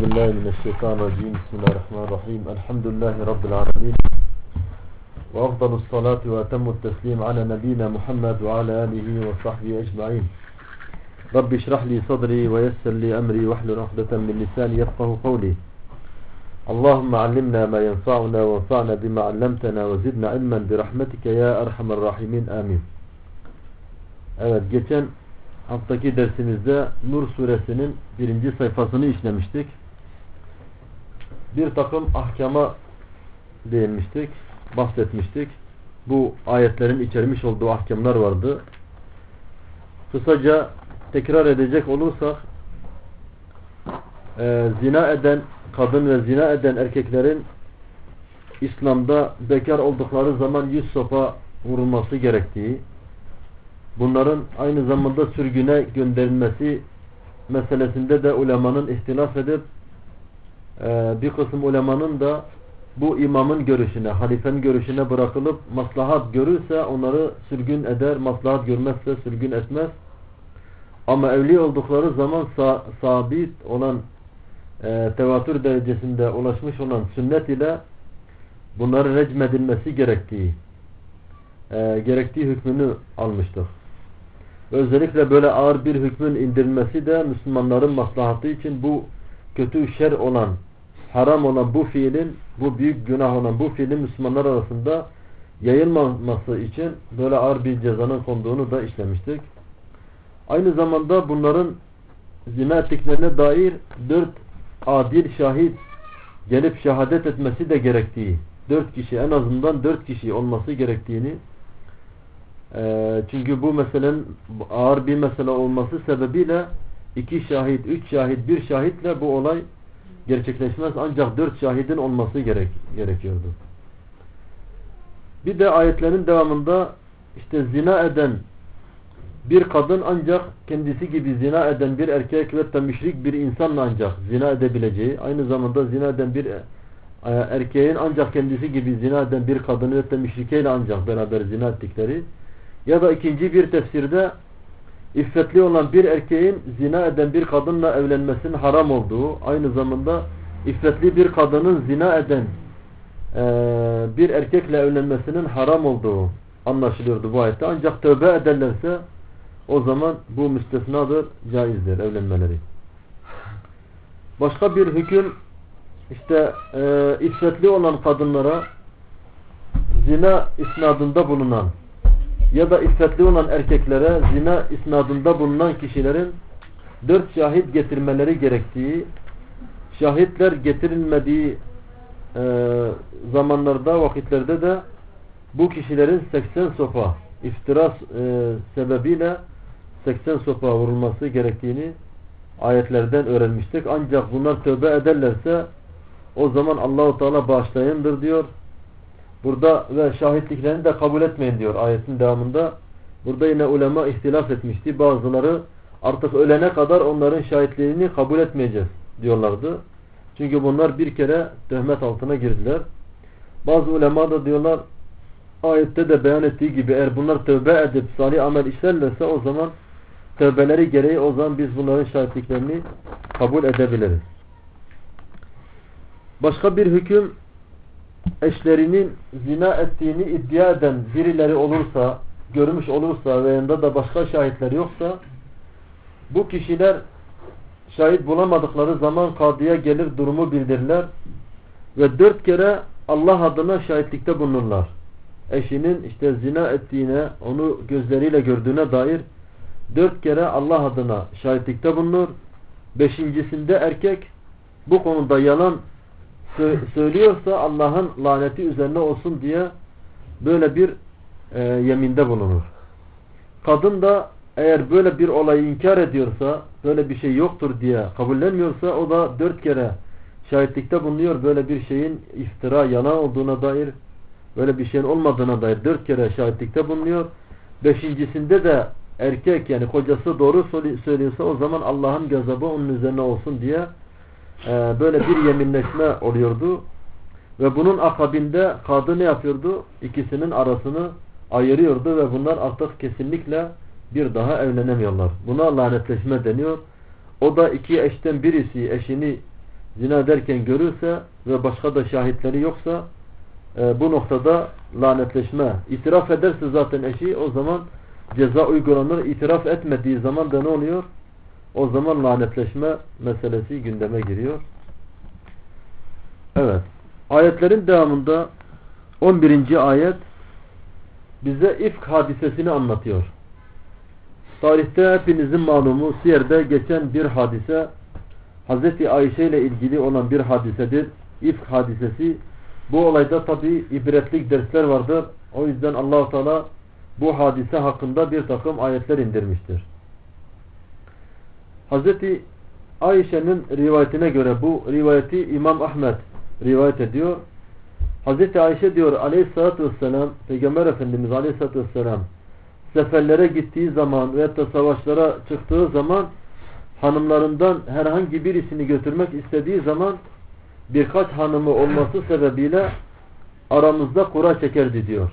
بالله من الشيطان الرجيم. بسم الله الرحمن الرحيم. الحمد لله رب العالمين. وأفضل الصلاة وأتم التسليم على نبينا محمد وعلى آله وصحبه أجمعين. رب اشرح لي صدري ويسر لي أمري واحلل عقدة من لساني يفقه قولي. اللهم علمنا ما ينفعنا وانفعنا بما علمتنا وزدنا علما برحمتك يا أرحم الراحمين. آمين. Evet geçen haftaki dersimizde Nur suresinin birinci sayfasını işlemiştik. Bir takım ahkama değinmiştik, bahsetmiştik. Bu ayetlerin içermiş olduğu ahkamlar vardı. Kısaca tekrar edecek olursak e, zina eden kadın ve zina eden erkeklerin İslam'da bekar oldukları zaman yüz sopa vurulması gerektiği, bunların aynı zamanda sürgüne gönderilmesi meselesinde de ulemanın ihtilaf edip bir kısım ulemanın da bu imamın görüşüne, halifenin görüşüne bırakılıp maslahat görürse onları sürgün eder, maslahat görmezse sürgün etmez. Ama evli oldukları zaman sa sabit olan e, tevatür derecesinde ulaşmış olan sünnet ile bunların recmedilmesi gerektiği e, gerektiği hükmünü almıştır. Özellikle böyle ağır bir hükmün indirilmesi de Müslümanların maslahatı için bu kötü şer olan, haram olan bu fiilin, bu büyük günah olan bu fiilin Müslümanlar arasında yayılmaması için böyle ağır bir cezanın konduğunu da işlemiştik. Aynı zamanda bunların zina ettiklerine dair dört adil şahit gelip şehadet etmesi de gerektiği, dört kişi en azından dört kişi olması gerektiğini e, çünkü bu meselenin ağır bir mesele olması sebebiyle iki şahit, üç şahit, bir şahitle bu olay gerçekleşmez. Ancak dört şahidin olması gerek, gerekiyordu. Bir de ayetlerin devamında işte zina eden bir kadın ancak kendisi gibi zina eden bir erkek ve müşrik bir insanla ancak zina edebileceği, aynı zamanda zina eden bir erkeğin ancak kendisi gibi zina eden bir kadını ve de müşrikeyle ancak beraber zina ettikleri ya da ikinci bir tefsirde iffetli olan bir erkeğin zina eden bir kadınla evlenmesinin haram olduğu, aynı zamanda iffetli bir kadının zina eden e, bir erkekle evlenmesinin haram olduğu anlaşılıyordu bu ayette. Ancak tövbe ederlerse o zaman bu müstesnadır, caizdir evlenmeleri. Başka bir hüküm işte e, iffetli olan kadınlara zina isnadında bulunan ya da iffetli olan erkeklere zina isnadında bulunan kişilerin dört şahit getirmeleri gerektiği şahitler getirilmediği e, zamanlarda vakitlerde de bu kişilerin 80 sopa iftiras e, sebebiyle 80 sopa vurulması gerektiğini ayetlerden öğrenmiştik. Ancak bunlar tövbe ederlerse o zaman Allahu Teala bağışlayındır diyor. Burada ve şahitliklerini de kabul etmeyin diyor ayetin devamında. Burada yine ulema ihtilaf etmişti. Bazıları artık ölene kadar onların şahitliğini kabul etmeyeceğiz diyorlardı. Çünkü bunlar bir kere töhmet altına girdiler. Bazı ulema da diyorlar ayette de beyan ettiği gibi eğer bunlar tövbe edip salih amel işlerlerse o zaman tövbeleri gereği o zaman biz bunların şahitliklerini kabul edebiliriz. Başka bir hüküm eşlerinin zina ettiğini iddia eden birileri olursa, görmüş olursa ve yanında da başka şahitler yoksa bu kişiler şahit bulamadıkları zaman kadıya gelir durumu bildirirler ve dört kere Allah adına şahitlikte bulunurlar. Eşinin işte zina ettiğine, onu gözleriyle gördüğüne dair dört kere Allah adına şahitlikte bulunur. Beşincisinde erkek bu konuda yalan söylüyorsa Allah'ın laneti üzerine olsun diye böyle bir e, yeminde bulunur. Kadın da eğer böyle bir olayı inkar ediyorsa, böyle bir şey yoktur diye kabullenmiyorsa o da dört kere şahitlikte bulunuyor. Böyle bir şeyin iftira, yalan olduğuna dair, böyle bir şeyin olmadığına dair dört kere şahitlikte bulunuyor. Beşincisinde de erkek yani kocası doğru söylüyorsa o zaman Allah'ın gazabı onun üzerine olsun diye e, böyle bir yeminleşme oluyordu. Ve bunun akabinde kadı ne yapıyordu? İkisinin arasını ayırıyordu ve bunlar artık kesinlikle bir daha evlenemiyorlar. Buna lanetleşme deniyor. O da iki eşten birisi eşini zina ederken görürse ve başka da şahitleri yoksa e, bu noktada lanetleşme itiraf ederse zaten eşi o zaman ceza uygulanır. İtiraf etmediği zaman da ne oluyor? O zaman lanetleşme meselesi gündeme giriyor. Evet. Ayetlerin devamında 11. ayet bize ifk hadisesini anlatıyor. Tarihte hepinizin malumu Siyer'de geçen bir hadise Hz. Ayşe ile ilgili olan bir hadisedir. İfk hadisesi. Bu olayda tabi ibretlik dersler vardır. O yüzden Allahu Teala bu hadise hakkında bir takım ayetler indirmiştir. Hz. Ayşe'nin rivayetine göre bu rivayeti İmam Ahmet rivayet ediyor. Hz. Ayşe diyor aleyhissalatü vesselam Peygamber Efendimiz aleyhissalatü vesselam seferlere gittiği zaman veya da savaşlara çıktığı zaman hanımlarından herhangi birisini götürmek istediği zaman birkaç hanımı olması sebebiyle aramızda kura çekerdi diyor.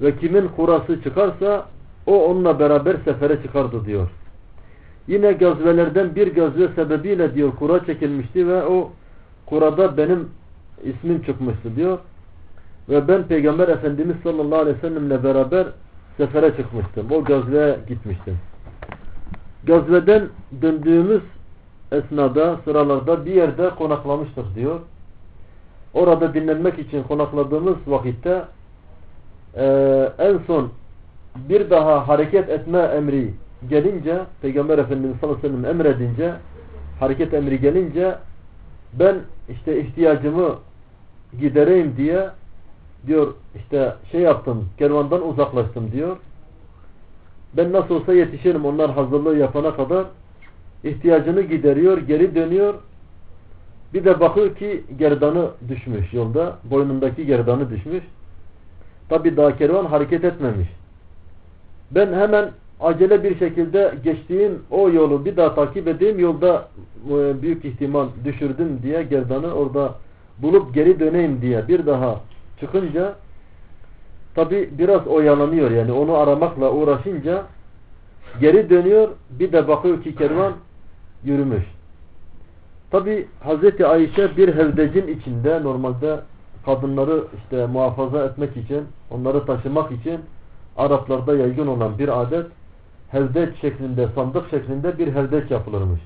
Ve kimin kurası çıkarsa o onunla beraber sefere çıkardı diyor. Yine gazvelerden bir gazve sebebiyle diyor kura çekilmişti ve o kurada benim ismim çıkmıştı diyor. Ve ben Peygamber Efendimiz sallallahu aleyhi ve sellemle beraber sefere çıkmıştım. O gazveye gitmiştim. Gazveden döndüğümüz esnada, sıralarda bir yerde konaklamıştık diyor. Orada dinlenmek için konakladığımız vakitte e, en son bir daha hareket etme emri gelince Peygamber Efendimiz sallallahu aleyhi ve sellem emredince hareket emri gelince ben işte ihtiyacımı gidereyim diye diyor işte şey yaptım kervandan uzaklaştım diyor. Ben nasıl olsa yetişirim onlar hazırlığı yapana kadar ihtiyacını gideriyor geri dönüyor. Bir de bakıyor ki gerdanı düşmüş yolda boynundaki gerdanı düşmüş. Tabi daha kervan hareket etmemiş. Ben hemen acele bir şekilde geçtiğim o yolu bir daha takip edeyim yolda e, büyük ihtimal düşürdüm diye gerdanı orada bulup geri döneyim diye bir daha çıkınca tabi biraz oyalanıyor yani onu aramakla uğraşınca geri dönüyor bir de bakıyor ki kervan yürümüş. Tabi Hazreti Ayşe bir hevdecin içinde normalde kadınları işte muhafaza etmek için onları taşımak için Araplarda yaygın olan bir adet hevdeç şeklinde sandık şeklinde bir hevdeç yapılırmış.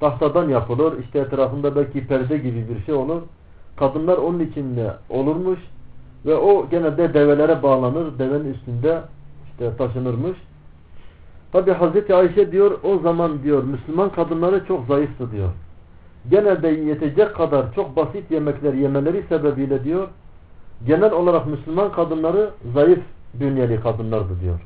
Tahtadan yapılır işte etrafında belki perde gibi bir şey olur kadınlar onun içinde olurmuş ve o genelde develere bağlanır. Devenin üstünde işte taşınırmış. Tabi Hazreti Ayşe diyor o zaman diyor Müslüman kadınları çok zayıftı diyor. Genelde yetecek kadar çok basit yemekler yemeleri sebebiyle diyor genel olarak Müslüman kadınları zayıf bünyeli kadınlardı diyor.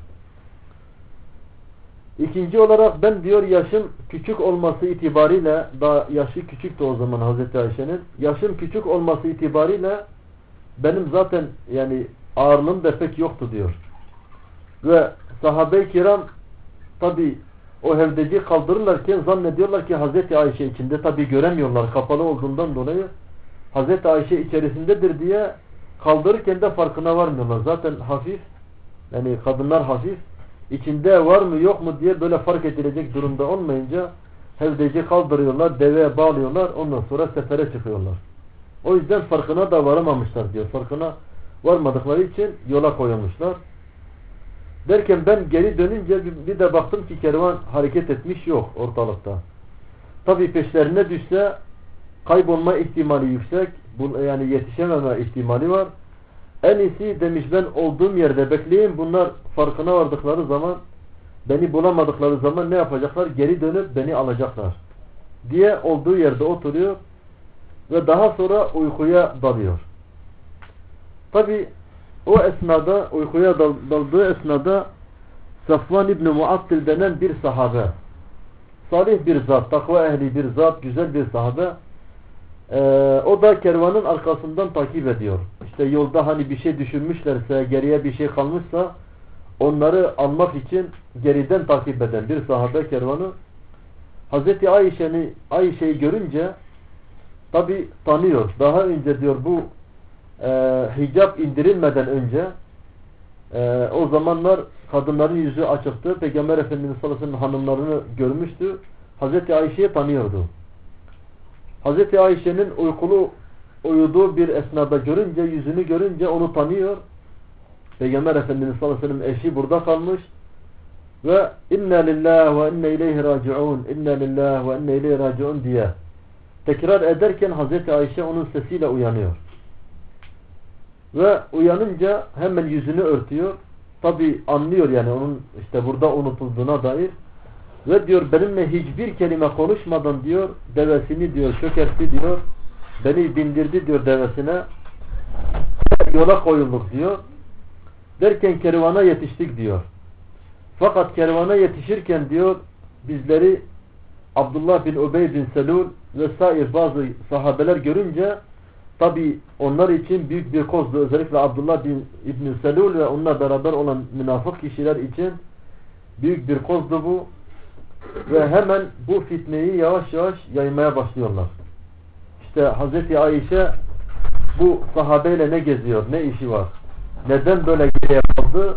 İkinci olarak ben diyor yaşım küçük olması itibariyle daha yaşı küçüktü o zaman Hazreti Ayşe'nin. Yaşım küçük olması itibariyle benim zaten yani ağırlığım da pek yoktu diyor. Ve sahabe-i kiram tabi o hevdeci kaldırırlarken zannediyorlar ki Hazreti Ayşe içinde tabi göremiyorlar kapalı olduğundan dolayı Hazreti Ayşe içerisindedir diye kaldırırken de farkına varmıyorlar. Zaten hafif yani kadınlar hafif içinde var mı yok mu diye böyle fark edilecek durumda olmayınca hevdeci kaldırıyorlar, deveye bağlıyorlar, ondan sonra sefere çıkıyorlar. O yüzden farkına da varamamışlar diyor. Farkına varmadıkları için yola koyulmuşlar. Derken ben geri dönünce bir de baktım ki kervan hareket etmiş yok ortalıkta. Tabi peşlerine düşse kaybolma ihtimali yüksek. Yani yetişememe ihtimali var. En iyisi demiş ben olduğum yerde bekleyeyim. Bunlar farkına vardıkları zaman beni bulamadıkları zaman ne yapacaklar? Geri dönüp beni alacaklar. Diye olduğu yerde oturuyor ve daha sonra uykuya dalıyor. Tabi o esnada uykuya dal, daldığı esnada Safvan İbni Muattil denen bir sahabe salih bir zat, takva ehli bir zat, güzel bir sahabe ee, o da kervanın arkasından takip ediyor. İşte yolda hani bir şey düşürmüşlerse, geriye bir şey kalmışsa onları almak için geriden takip eden bir sahabe kervanı Hazreti Ayşe'yi görünce tabi tanıyor. Daha önce diyor bu e, hicap indirilmeden önce e, o zamanlar kadınların yüzü açıktı. Peygamber Efendimiz sallallahu aleyhi ve sellem hanımlarını görmüştü. Hazreti Ayşe'yi tanıyordu. Hazreti Ayşe'nin uykulu uyuduğu bir esnada görünce, yüzünü görünce onu tanıyor. Peygamber Efendimiz sallallahu aleyhi ve sellem eşi burada kalmış. Ve inna lillahi ve inne ileyhi raciun, inna lillahi ve inne ileyhi raciun diye tekrar ederken Hazreti Ayşe onun sesiyle uyanıyor. Ve uyanınca hemen yüzünü örtüyor. Tabi anlıyor yani onun işte burada unutulduğuna dair. Ve diyor benimle hiçbir kelime konuşmadan diyor devesini diyor çökertti diyor. Beni bindirdi diyor devesine. Yola koyulduk diyor. Derken kervana yetiştik diyor. Fakat kervana yetişirken diyor bizleri Abdullah bin Ubey bin Selul ve sair bazı sahabeler görünce tabi onlar için büyük bir kozdu. Özellikle Abdullah bin İbn Selul ve onunla beraber olan münafık kişiler için büyük bir kozdu bu. Ve hemen bu fitneyi yavaş yavaş yaymaya başlıyorlar. İşte Hazreti Ayşe bu sahabeyle ne geziyor, ne işi var, neden böyle geriye kaldı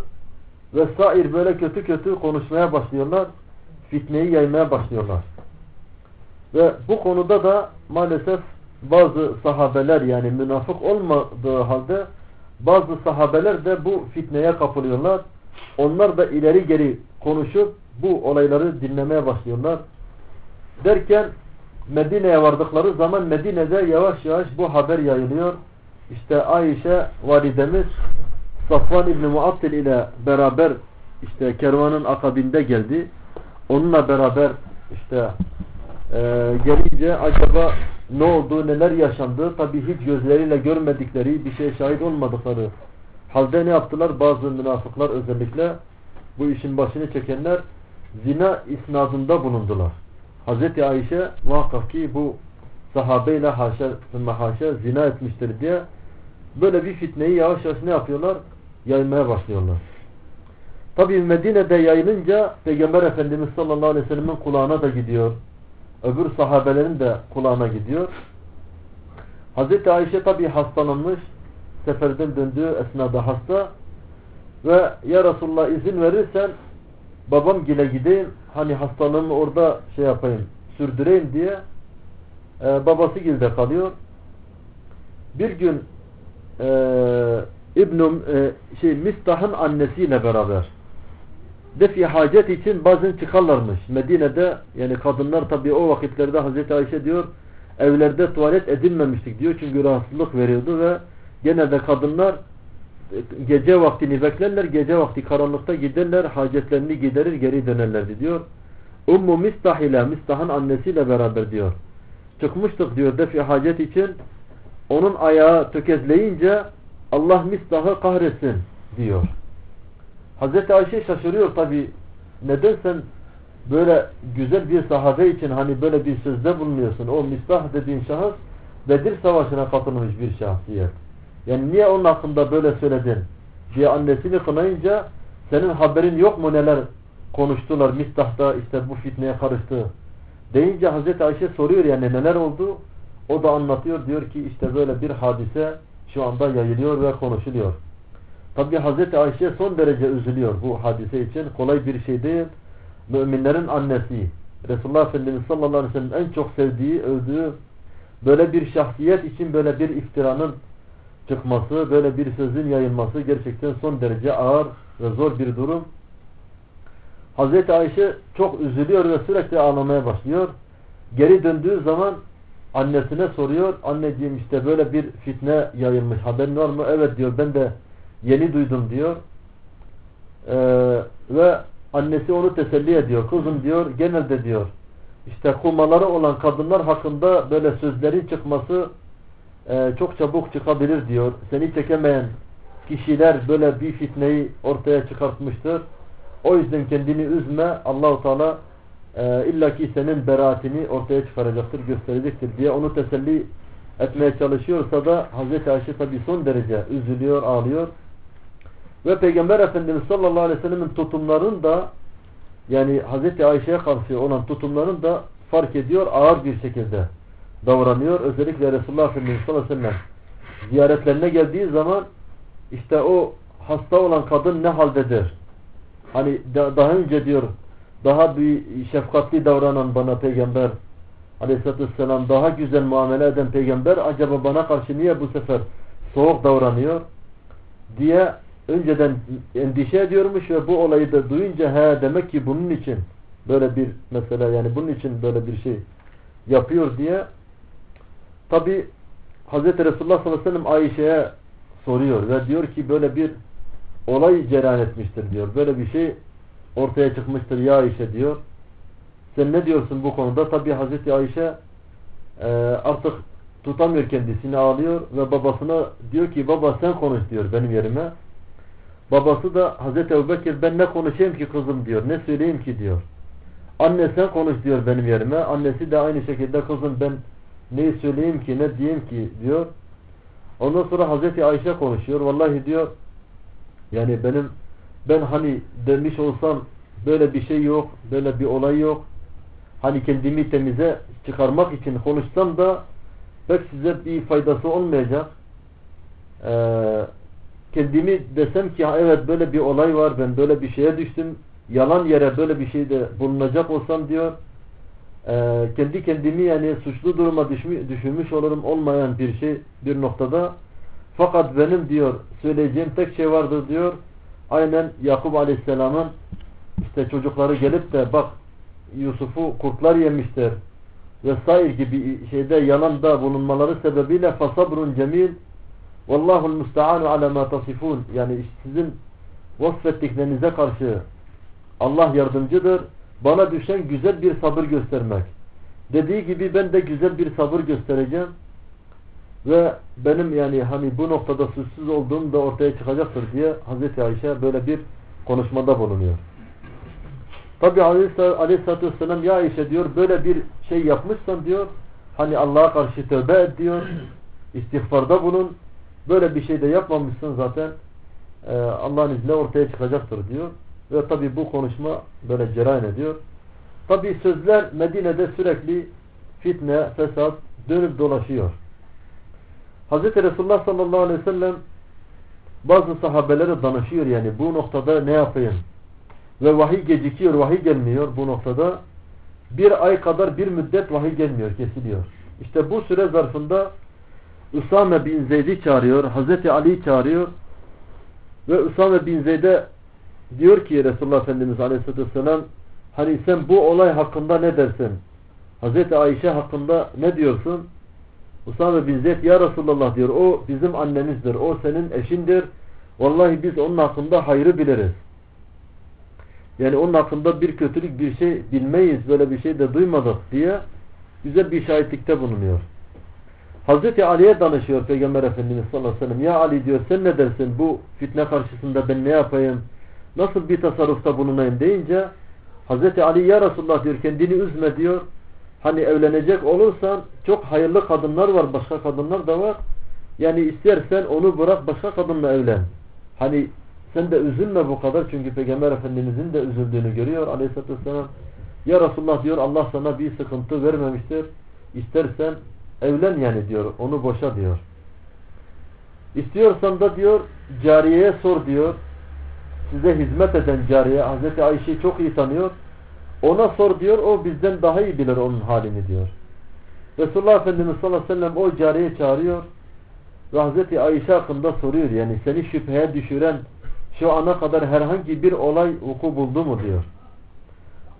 vesair böyle kötü kötü konuşmaya başlıyorlar. Fitneyi yaymaya başlıyorlar. Ve bu konuda da maalesef bazı sahabeler yani münafık olmadığı halde bazı sahabeler de bu fitneye kapılıyorlar. Onlar da ileri geri konuşup bu olayları dinlemeye başlıyorlar. Derken Medine'ye vardıkları zaman Medine'de yavaş yavaş bu haber yayılıyor. İşte Ayşe validemiz Safvan İbni Muattil ile beraber işte kervanın akabinde geldi. Onunla beraber işte e, gelince acaba ne oldu, neler yaşandı tabi hiç gözleriyle görmedikleri bir şeye şahit olmadıkları halde ne yaptılar? Bazı münafıklar özellikle bu işin başını çekenler zina isnadında bulundular. Hazreti Ayşe muhakkak ki bu sahabeyle haşa haşa zina etmiştir diye böyle bir fitneyi yavaş yavaş ne yapıyorlar? Yaymaya başlıyorlar. Tabi Medine'de yayılınca Peygamber Efendimiz sallallahu aleyhi ve sellem'in kulağına da gidiyor. Öbür sahabelerin de kulağına gidiyor. Hazreti Ayşe tabi hastalanmış. Seferden döndüğü esnada hasta. Ve ya Resulullah izin verirsen babam gile gideyim. Hani hastalığımı orada şey yapayım sürdüreyim diye e, babası gilde kalıyor. Bir gün e, İbnum e, şey Mistah'ın annesiyle beraber defi hacet için bazen çıkarlarmış. Medine'de yani kadınlar tabii o vakitlerde Hazreti Ayşe diyor evlerde tuvalet edinmemiştik diyor. Çünkü rahatsızlık veriyordu ve genelde kadınlar gece vaktini beklerler. Gece vakti karanlıkta giderler. Hacetlerini giderir geri dönerlerdi diyor. Ummu Mistah ile Mistah'ın annesiyle beraber diyor. Çıkmıştık diyor defi hacet için. Onun ayağı tökezleyince Allah Mistah'ı kahretsin diyor. Hazreti Ayşe şaşırıyor tabi. Neden sen böyle güzel bir sahabe için hani böyle bir sözde bulunuyorsun. O Mistah dediğin şahıs Bedir Savaşı'na katılmış bir şahsiyet. Yani niye onun hakkında böyle söyledin diye annesini kınayınca senin haberin yok mu neler konuştular Mistah'ta işte bu fitneye karıştı. Deyince Hazreti Ayşe soruyor yani neler oldu. O da anlatıyor diyor ki işte böyle bir hadise şu anda yayılıyor ve konuşuluyor. Tabi Hazreti Ayşe son derece üzülüyor bu hadise için. Kolay bir şey değil. Müminlerin annesi. Resulullah Efendimiz sallallahu aleyhi ve sellem en çok sevdiği, övdüğü böyle bir şahsiyet için böyle bir iftiranın çıkması, böyle bir sözün yayılması gerçekten son derece ağır ve zor bir durum. Hazreti Ayşe çok üzülüyor ve sürekli ağlamaya başlıyor. Geri döndüğü zaman annesine soruyor. Anneciğim işte böyle bir fitne yayılmış. Haberin var mı? Evet diyor. Ben de yeni duydum diyor. Ee, ve annesi onu teselli ediyor. Kızım diyor genelde diyor işte kumaları olan kadınlar hakkında böyle sözlerin çıkması e, çok çabuk çıkabilir diyor. Seni çekemeyen kişiler böyle bir fitneyi ortaya çıkartmıştır. O yüzden kendini üzme. Allahu Teala e, illaki senin beraatini ortaya çıkaracaktır, gösterecektir diye onu teselli etmeye çalışıyorsa da Hazreti Ayşe tabi son derece üzülüyor, ağlıyor. Ve Peygamber Efendimiz sallallahu aleyhi ve sellemin tutumların da yani Hazreti Ayşe'ye karşı olan tutumların da fark ediyor, ağır bir şekilde davranıyor. Özellikle Resulullah Efendimiz sallallahu aleyhi ve sellem ziyaretlerine geldiği zaman işte o hasta olan kadın ne haldedir? Hani daha önce diyor daha bir şefkatli davranan bana peygamber Aleyhisselatü Vesselam daha güzel muamele eden peygamber acaba bana karşı niye bu sefer soğuk davranıyor diye önceden endişe ediyormuş ve bu olayı da duyunca he demek ki bunun için böyle bir mesela yani bunun için böyle bir şey yapıyor diye tabi Hz. Resulullah sallallahu aleyhi ve sellem Ayşe'ye soruyor ve diyor ki böyle bir olay cereyan etmiştir diyor. Böyle bir şey ortaya çıkmıştır ya Ayşe diyor. Sen ne diyorsun bu konuda? Tabi Hazreti Ayşe e, artık tutamıyor kendisini ağlıyor ve babasına diyor ki baba sen konuş diyor benim yerime. Babası da Hazreti Ebubekir ben ne konuşayım ki kızım diyor. Ne söyleyeyim ki diyor. Anne sen konuş diyor benim yerime. Annesi de aynı şekilde kızım ben neyi söyleyeyim ki ne diyeyim ki diyor. Ondan sonra Hazreti Ayşe konuşuyor. Vallahi diyor yani benim ben hani demiş olsam böyle bir şey yok, böyle bir olay yok. Hani kendimi temize çıkarmak için konuşsam da pek size bir faydası olmayacak. Ee, kendimi desem ki evet böyle bir olay var ben böyle bir şeye düştüm yalan yere böyle bir şeyde bulunacak olsam diyor e, kendi kendimi yani suçlu duruma düşmüş, düşürmüş olurum olmayan bir şey bir noktada fakat benim diyor söyleyeceğim tek şey vardır diyor aynen Yakup Aleyhisselam'ın işte çocukları gelip de bak Yusuf'u kurtlar yemişler vesaire gibi şeyde yalanda bulunmaları sebebiyle fasabrun cemil Vallahul musta'anu ala ma tasifun. Yani sizin vasfettiklerinize karşı Allah yardımcıdır. Bana düşen güzel bir sabır göstermek. Dediği gibi ben de güzel bir sabır göstereceğim. Ve benim yani hani bu noktada suçsuz olduğum da ortaya çıkacaktır diye Hazreti Ayşe böyle bir konuşmada bulunuyor. Tabi Aleyhisselatü Vesselam ya Ayşe diyor böyle bir şey yapmışsan diyor hani Allah'a karşı tövbe et diyor istiğfarda bulun Böyle bir şey de yapmamışsın zaten e, Allah'ın izniyle ortaya çıkacaktır diyor. Ve tabi bu konuşma böyle cereyan ediyor. Tabi sözler Medine'de sürekli fitne, fesat dönüp dolaşıyor. Hz. Resulullah sallallahu aleyhi ve sellem bazı sahabelere danışıyor yani bu noktada ne yapayım? Ve vahiy gecikiyor, vahiy gelmiyor bu noktada. Bir ay kadar bir müddet vahiy gelmiyor, kesiliyor. İşte bu süre zarfında Usame bin Zeyd'i çağırıyor. Hazreti Ali'yi çağırıyor. Ve Usame bin Zeyd'e diyor ki Resulullah Efendimiz Aleyhisselatü Vesselam hani sen bu olay hakkında ne dersin? Hazreti Ayşe hakkında ne diyorsun? Usame bin Zeyd ya Resulullah diyor o bizim annemizdir. O senin eşindir. Vallahi biz onun hakkında hayrı biliriz. Yani onun hakkında bir kötülük bir şey bilmeyiz. Böyle bir şey de duymadık diye güzel bir şahitlikte bulunuyor. Hazreti Ali'ye danışıyor Peygamber Efendimiz sallallahu aleyhi ve sellem. Ya Ali diyor sen ne dersin bu fitne karşısında ben ne yapayım? Nasıl bir tasarrufta bulunayım deyince Hazreti Ali ya Resulullah diyor kendini üzme diyor. Hani evlenecek olursan çok hayırlı kadınlar var başka kadınlar da var. Yani istersen onu bırak başka kadınla evlen. Hani sen de üzülme bu kadar çünkü Peygamber Efendimizin de üzüldüğünü görüyor aleyhissalatü vesselam. Ya Resulullah diyor Allah sana bir sıkıntı vermemiştir. İstersen Evlen yani diyor. Onu boşa diyor. İstiyorsan da diyor cariyeye sor diyor. Size hizmet eden cariye Hazreti Ayşe'yi çok iyi tanıyor. Ona sor diyor. O bizden daha iyi bilir onun halini diyor. Resulullah Efendimiz sallallahu aleyhi ve sellem o cariye çağırıyor. Ve Hazreti Ayşe hakkında soruyor. Yani seni şüpheye düşüren şu ana kadar herhangi bir olay vuku buldu mu diyor.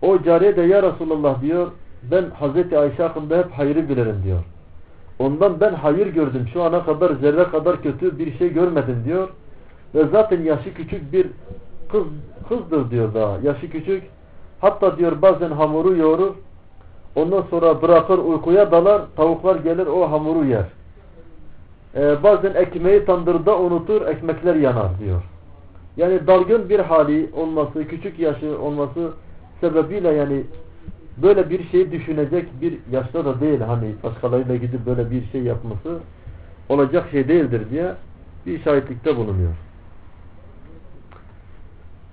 O cariye de ya Resulullah diyor ben Hazreti Ayşe hakkında hep hayrı bilirim diyor. Ondan ben hayır gördüm. Şu ana kadar zerre kadar kötü bir şey görmedim diyor. Ve zaten yaşı küçük bir kız kızdır diyor daha. Yaşı küçük. Hatta diyor bazen hamuru yoğurur. Ondan sonra bırakır uykuya dalar. Tavuklar gelir o hamuru yer. Ee, bazen ekmeği tandırda unutur. Ekmekler yanar diyor. Yani dalgın bir hali olması, küçük yaşı olması sebebiyle yani böyle bir şey düşünecek bir yaşta da değil hani başkalarıyla gidip böyle bir şey yapması olacak şey değildir diye bir şahitlikte bulunuyor.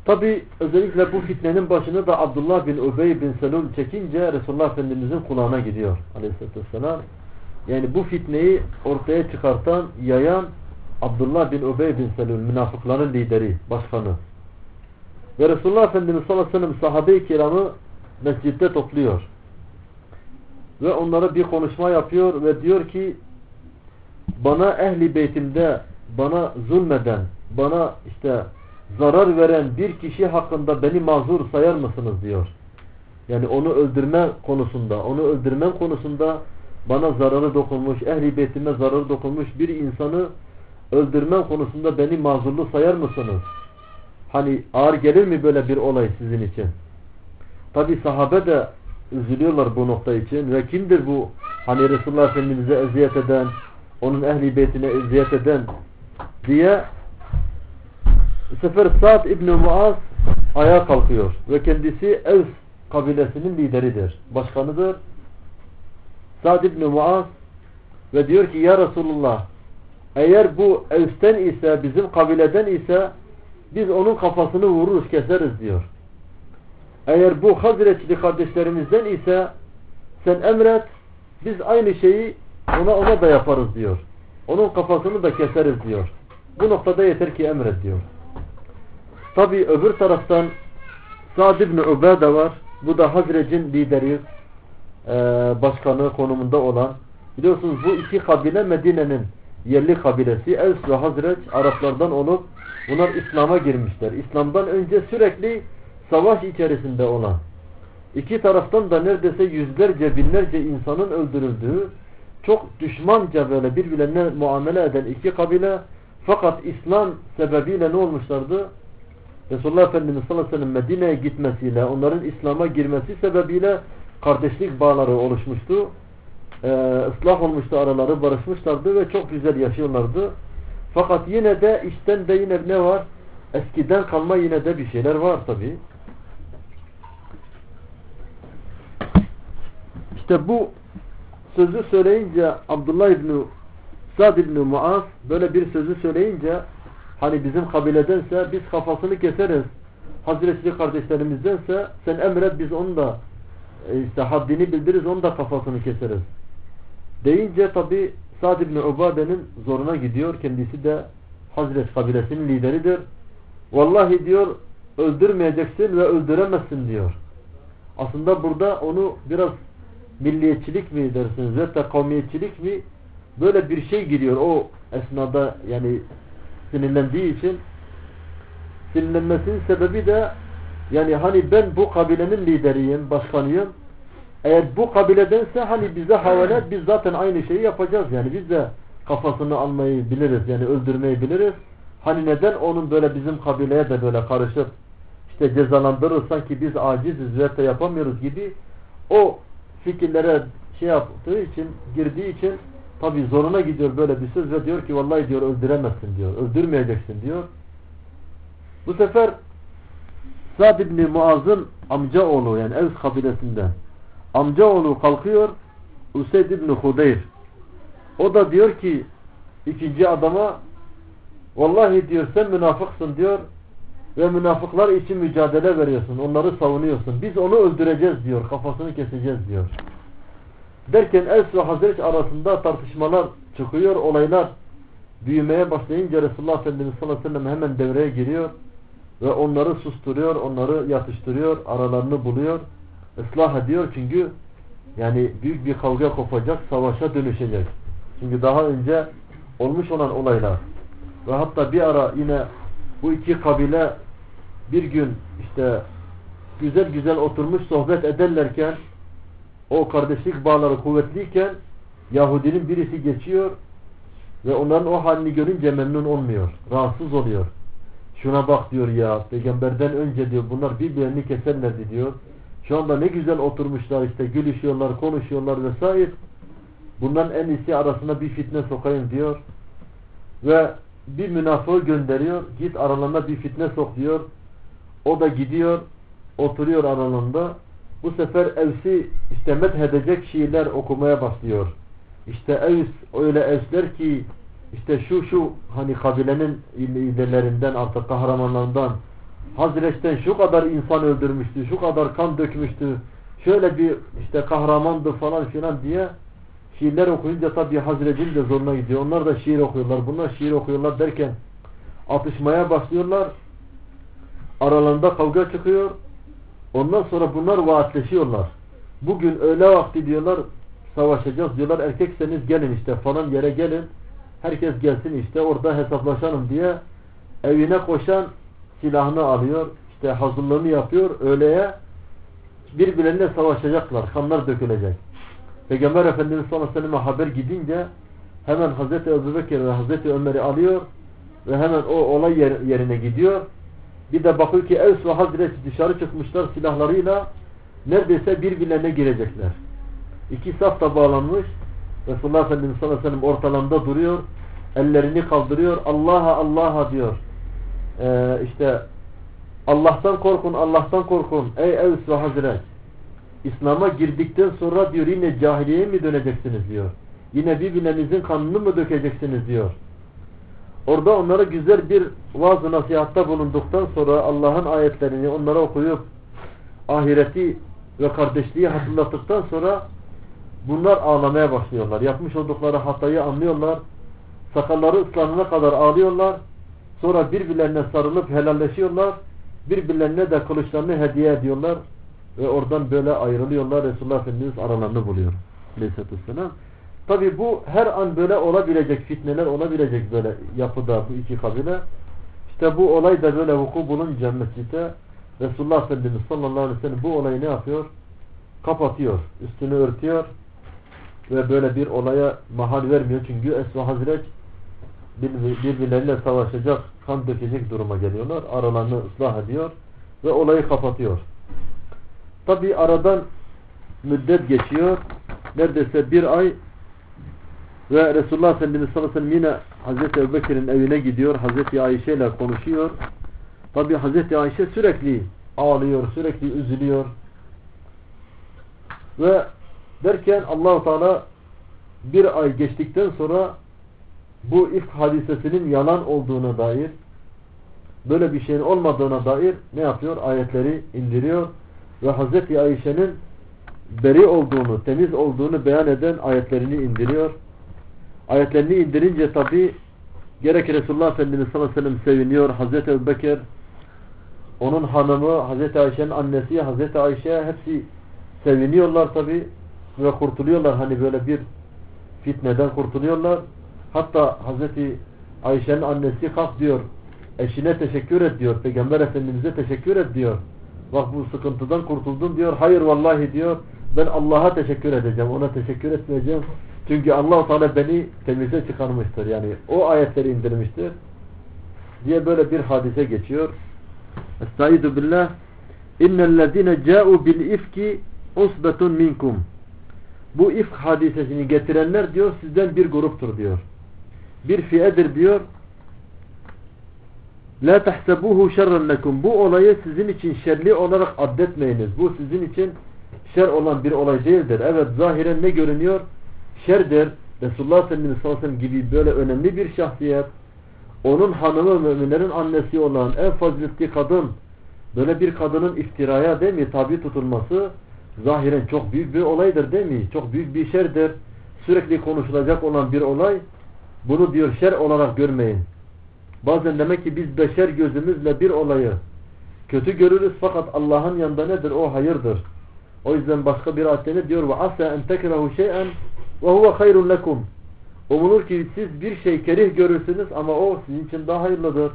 Tabi özellikle bu fitnenin başını da Abdullah bin Ubey bin Selul çekince Resulullah Efendimizin kulağına gidiyor aleyhissalatü vesselam. Yani bu fitneyi ortaya çıkartan, yayan Abdullah bin Ubey bin Selul münafıkların lideri, başkanı. Ve Resulullah Efendimiz sallallahu aleyhi ve sellem sahabe-i kiramı mescitte topluyor. ve onlara bir konuşma yapıyor ve diyor ki bana ehli beytimde bana zulmeden, bana işte zarar veren bir kişi hakkında beni mazur sayar mısınız diyor. Yani onu öldürme konusunda, onu öldürmem konusunda bana zararı dokunmuş, ehli beytime zararı dokunmuş bir insanı öldürmem konusunda beni mazurlu sayar mısınız? Hani ağır gelir mi böyle bir olay sizin için? Tabi sahabe de üzülüyorlar bu nokta için ve kimdir bu hani Resulullah Efendimiz'e eziyet eden, onun ehli beytine eziyet eden diye sefer Sa'd İbni Muaz ayağa kalkıyor ve kendisi Evs kabilesinin lideridir, başkanıdır. Sa'd İbni Muaz ve diyor ki ya Resulullah eğer bu Evs'ten ise bizim kabileden ise biz onun kafasını vururuz keseriz diyor. Eğer bu Hazreçli kardeşlerimizden ise sen emret biz aynı şeyi ona ona da yaparız diyor. Onun kafasını da keseriz diyor. Bu noktada yeter ki emret diyor. Tabi öbür taraftan Sa'd ibn Ubade var. Bu da Hazrec'in lideri, başkanı konumunda olan. Biliyorsunuz bu iki kabile Medine'nin yerli kabilesi. Evs ve Hazreç Araplardan olup bunlar İslam'a girmişler. İslam'dan önce sürekli savaş içerisinde olan. iki taraftan da neredeyse yüzlerce binlerce insanın öldürüldüğü çok düşmanca böyle birbirlerine muamele eden iki kabile fakat İslam sebebiyle ne olmuşlardı? Resulullah Efendimiz sallallahu aleyhi ve sellem Medine'ye gitmesiyle onların İslam'a girmesi sebebiyle kardeşlik bağları oluşmuştu. Ee, ıslah olmuştu araları barışmışlardı ve çok güzel yaşıyorlardı. Fakat yine de içten de yine ne var? Eskiden kalma yine de bir şeyler var tabi. İşte bu sözü söyleyince Abdullah İbni Sa'd İbni Muaz böyle bir sözü söyleyince hani bizim kabiledense biz kafasını keseriz. Hazreti kardeşlerimizdense sen emret biz onu da e, işte haddini bildiririz onu da kafasını keseriz. Deyince tabi Sa'd İbni Ubade'nin zoruna gidiyor. Kendisi de Hazret kabilesinin lideridir. Vallahi diyor öldürmeyeceksin ve öldüremezsin diyor. Aslında burada onu biraz milliyetçilik mi dersiniz ve kavmiyetçilik mi böyle bir şey giriyor o esnada yani sinirlendiği için sinirlenmesinin sebebi de yani hani ben bu kabilenin lideriyim, başkanıyım. Eğer bu kabiledense hani bize havale biz zaten aynı şeyi yapacağız. Yani biz de kafasını almayı biliriz yani öldürmeyi biliriz. Hani neden onun böyle bizim kabileye de böyle karışıp işte cezalandırır sanki biz aciziz ve yapamıyoruz gibi o fikirlere şey yaptığı için girdiği için tabi zoruna gidiyor böyle bir söz ve diyor ki vallahi diyor öldüremezsin diyor öldürmeyeceksin diyor bu sefer Sa'd ibn Muaz'ın amca oğlu yani Evs kabilesinden amca oğlu kalkıyor Useyd ibn Hudeyr o da diyor ki ikinci adama vallahi diyor sen münafıksın diyor ve münafıklar için mücadele veriyorsun. Onları savunuyorsun. Biz onu öldüreceğiz diyor. Kafasını keseceğiz diyor. Derken Es ve Hazreç arasında tartışmalar çıkıyor. Olaylar büyümeye başlayınca Resulullah Efendimiz sallallahu aleyhi ve sellem hemen devreye giriyor. Ve onları susturuyor. Onları yatıştırıyor. Aralarını buluyor. ıslah ediyor. Çünkü yani büyük bir kavga kopacak. Savaşa dönüşecek. Çünkü daha önce olmuş olan olaylar ve hatta bir ara yine bu iki kabile bir gün işte güzel güzel oturmuş sohbet ederlerken o kardeşlik bağları kuvvetliyken Yahudinin birisi geçiyor ve onların o halini görünce memnun olmuyor. Rahatsız oluyor. Şuna bak diyor ya peygamberden önce diyor bunlar birbirlerini keserlerdi diyor. Şu anda ne güzel oturmuşlar işte gülüşüyorlar konuşuyorlar vesaire. Bundan en iyisi arasına bir fitne sokayım diyor. Ve bir münafığı gönderiyor. Git aralarına bir fitne sok diyor. O da gidiyor. Oturuyor aralarında. Bu sefer Evs'i işte methedecek şiirler okumaya başlıyor. İşte Evs öyle Evsler ki işte şu şu hani kabilenin liderlerinden artık kahramanlarından Hazreç'ten şu kadar insan öldürmüştü, şu kadar kan dökmüştü, şöyle bir işte kahramandı falan filan diye şiirler okuyunca tabii Hazret'in de zoruna gidiyor. Onlar da şiir okuyorlar. Bunlar şiir okuyorlar derken atışmaya başlıyorlar. Aralarında kavga çıkıyor. Ondan sonra bunlar vaatleşiyorlar. Bugün öğle vakti diyorlar savaşacağız diyorlar. Erkekseniz gelin işte falan yere gelin. Herkes gelsin işte orada hesaplaşalım diye evine koşan silahını alıyor. işte hazırlığını yapıyor. Öğleye birbirlerine savaşacaklar. Kanlar dökülecek. Peygamber Efendimiz sallallahu aleyhi ve haber gidince hemen Hazreti Ebu Bekir ve Hazreti Ömer'i alıyor ve hemen o olay yer, yerine gidiyor. Bir de bakıyor ki Evs ve Hazret dışarı çıkmışlar silahlarıyla neredeyse birbirlerine girecekler. İki saf da bağlanmış. Resulullah Efendimiz sallallahu aleyhi ve sellem ortalarında duruyor. Ellerini kaldırıyor. Allah'a Allah'a diyor. Ee, işte Allah'tan korkun, Allah'tan korkun. Ey Evs ve Hazret. İslam'a girdikten sonra diyor yine cahiliyeye mi döneceksiniz diyor. Yine birbirlerinizin kanını mı dökeceksiniz diyor. Orada onlara güzel bir vaaz nasihatta bulunduktan sonra Allah'ın ayetlerini onlara okuyup ahireti ve kardeşliği hatırlattıktan sonra bunlar ağlamaya başlıyorlar. Yapmış oldukları hatayı anlıyorlar. Sakalları ıslanana kadar ağlıyorlar. Sonra birbirlerine sarılıp helalleşiyorlar. Birbirlerine de kılıçlarını hediye ediyorlar. Ve oradan böyle ayrılıyorlar. Resulullah Efendimiz aralarını buluyor. Aleyhisselatü Vesselam. Tabi bu her an böyle olabilecek fitneler olabilecek böyle yapıda bu iki kabile. İşte bu olay da böyle vuku bulunca mescide Resulullah Efendimiz sallallahu aleyhi ve sellem bu olayı ne yapıyor? Kapatıyor. Üstünü örtüyor. Ve böyle bir olaya mahal vermiyor. Çünkü Esma Hazret birbirleriyle savaşacak, kan dökecek duruma geliyorlar. Aralarını ıslah ediyor. Ve olayı kapatıyor. Tabi aradan müddet geçiyor. Neredeyse bir ay ve Resulullah Efendimiz sallallahu aleyhi ve sellem yine Hazreti Ebubekir'in evine gidiyor. Hazreti Ayşe ile konuşuyor. Tabi Hazreti Ayşe sürekli ağlıyor, sürekli üzülüyor. Ve derken Allahu Teala bir ay geçtikten sonra bu ifk hadisesinin yalan olduğuna dair böyle bir şeyin olmadığına dair ne yapıyor? Ayetleri indiriyor ve Hazreti Ayşe'nin beri olduğunu, temiz olduğunu beyan eden ayetlerini indiriyor. Ayetlerini indirince tabi gerek Resulullah Efendimiz sallallahu aleyhi ve sellem seviniyor. Hazreti Ebu onun hanımı, Hazreti Ayşe'nin annesi, Hazreti Ayşe hepsi seviniyorlar tabi ve kurtuluyorlar. Hani böyle bir fitneden kurtuluyorlar. Hatta Hazreti Ayşe'nin annesi kalk diyor. Eşine teşekkür et diyor. Peygamber Efendimiz'e teşekkür et diyor. Bak bu sıkıntıdan kurtuldun diyor. Hayır vallahi diyor. Ben Allah'a teşekkür edeceğim. Ona teşekkür etmeyeceğim. Çünkü Allah Teala beni temize çıkarmıştır. Yani o ayetleri indirmiştir. Diye böyle bir hadise geçiyor. Estaizu billah İnnellezine ca'u bil ifki usbetun minkum Bu ifk hadisesini getirenler diyor sizden bir gruptur diyor. Bir fiyedir diyor. La tahsebuhu şerren lekum. Bu olayı sizin için şerli olarak addetmeyiniz. Bu sizin için şer olan bir olay değildir. Evet zahiren ne görünüyor? Şerdir. Resulullah sallallahu aleyhi ve sellem gibi böyle önemli bir şahsiyet. Onun hanımı müminlerin annesi olan en faziletli kadın böyle bir kadının iftiraya değil mi tabi tutulması zahiren çok büyük bir olaydır değil mi? Çok büyük bir şerdir. Sürekli konuşulacak olan bir olay. Bunu diyor şer olarak görmeyin. Bazen demek ki biz beşer gözümüzle bir olayı kötü görürüz fakat Allah'ın yanında nedir? O hayırdır. O yüzden başka bir ayette ne diyor? Asa en tekrahu şey'en ve huve hayrun lekum. Umulur ki siz bir şey kerih görürsünüz ama o sizin için daha hayırlıdır.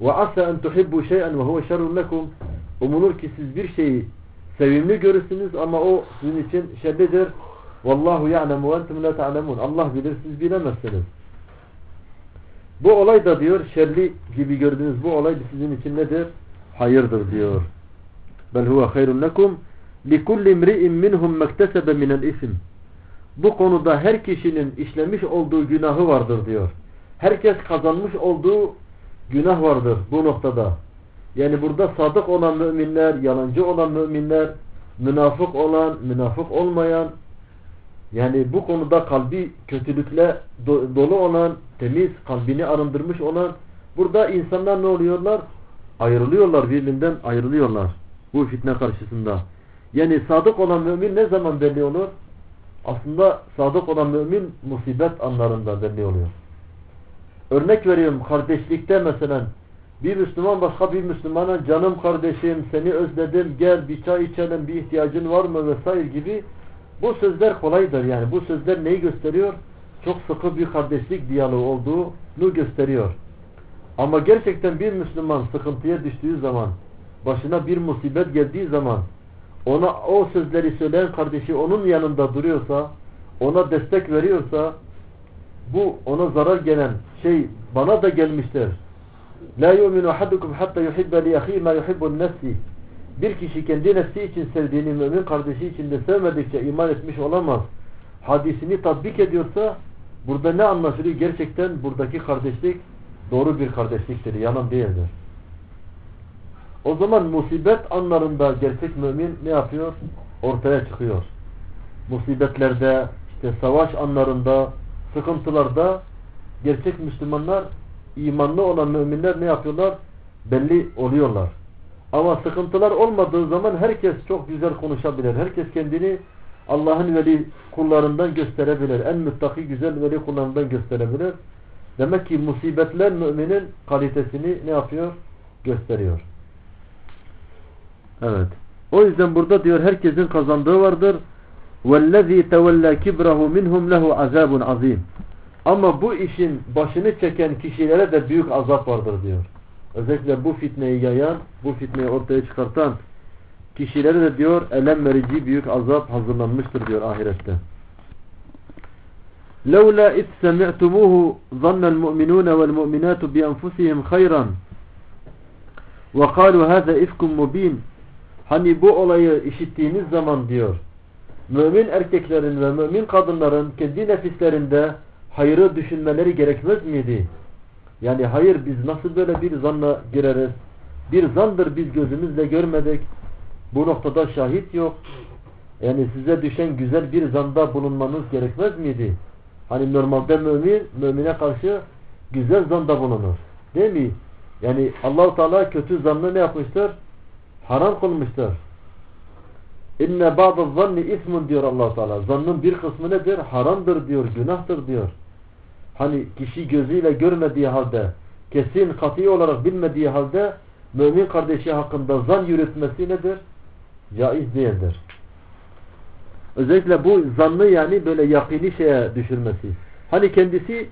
Ve asa en tuhibbu şey'en ve huve şerrun lekum. Umulur ki siz bir şeyi sevimli görürsünüz ama o sizin için şerlidir. Vallahu ya'lemu ve entum la ta'lemun. Allah bilir siz bilemezsiniz. Bu olay da diyor şerli gibi gördüğünüz bu olay sizin için nedir? Hayırdır diyor. Bel huve hayrun lekum likulli imri'in minhum mektesebe minel isim. Bu konuda her kişinin işlemiş olduğu günahı vardır diyor. Herkes kazanmış olduğu günah vardır bu noktada. Yani burada sadık olan müminler, yalancı olan müminler, münafık olan, münafık olmayan, yani bu konuda kalbi kötülükle dolu olan, temiz, kalbini arındırmış olan, burada insanlar ne oluyorlar? Ayrılıyorlar, birbirinden ayrılıyorlar. Bu fitne karşısında. Yani sadık olan mümin ne zaman belli olur? Aslında sadık olan mümin musibet anlarında belli oluyor. Örnek veriyorum kardeşlikte mesela bir Müslüman başka bir Müslümana canım kardeşim seni özledim gel bir çay içelim bir ihtiyacın var mı vesaire gibi Bu sözler kolaydır yani. Bu sözler neyi gösteriyor? Çok sıkı bir kardeşlik diyaloğu olduğunu gösteriyor. Ama gerçekten bir Müslüman sıkıntıya düştüğü zaman, başına bir musibet geldiği zaman, ona o sözleri söyleyen kardeşi onun yanında duruyorsa, ona destek veriyorsa, bu ona zarar gelen şey bana da gelmiştir. La yu'minu ahadukum hatta yuhibbe li ahihi ma yuhibbu nefsi. Bir kişi kendi nefsi için sevdiğini mümin kardeşi için de sevmedikçe iman etmiş olamaz. Hadisini tatbik ediyorsa burada ne anlaşılıyor? Gerçekten buradaki kardeşlik doğru bir kardeşliktir. Yalan değildir. O zaman musibet anlarında gerçek mümin ne yapıyor? Ortaya çıkıyor. Musibetlerde, işte savaş anlarında, sıkıntılarda gerçek Müslümanlar, imanlı olan müminler ne yapıyorlar? Belli oluyorlar. Ama sıkıntılar olmadığı zaman herkes çok güzel konuşabilir. Herkes kendini Allah'ın veli kullarından gösterebilir. En müttaki güzel veli kullarından gösterebilir. Demek ki musibetler müminin kalitesini ne yapıyor? Gösteriyor. Evet. O yüzden burada diyor herkesin kazandığı vardır. وَالَّذ۪ي تَوَلَّا كِبْرَهُ مِنْهُمْ لَهُ عَذَابٌ azim. Ama bu işin başını çeken kişilere de büyük azap vardır diyor. Özellikle bu fitneyi yayan, bu fitneyi ortaya çıkartan kişilere de diyor elem verici büyük azap hazırlanmıştır diyor ahirette. لولا إذ سمعتموه ظن المؤمنون والمؤمنات بأنفسهم خيرا وقالوا هذا إفك مبين Hani bu olayı işittiğiniz zaman diyor mümin erkeklerin ve mümin kadınların kendi nefislerinde hayırı düşünmeleri gerekmez miydi? Yani hayır biz nasıl böyle bir zanla gireriz? Bir zandır biz gözümüzle görmedik. Bu noktada şahit yok. Yani size düşen güzel bir zanda bulunmanız gerekmez miydi? Hani normalde mümin, mümine karşı güzel zanda bulunur. Değil mi? Yani Allahu Teala kötü zannı ne yapmıştır? Haram kılmıştır. İnne ba'da zanni ismun diyor allah Teala. Zannın bir kısmı nedir? Haramdır diyor, günahtır diyor. Hani kişi gözüyle görmediği halde, kesin kat'i olarak bilmediği halde mümin kardeşi hakkında zan yürütmesi nedir? Caiz değildir. Özellikle bu zannı yani böyle yakini şeye düşürmesi. Hani kendisi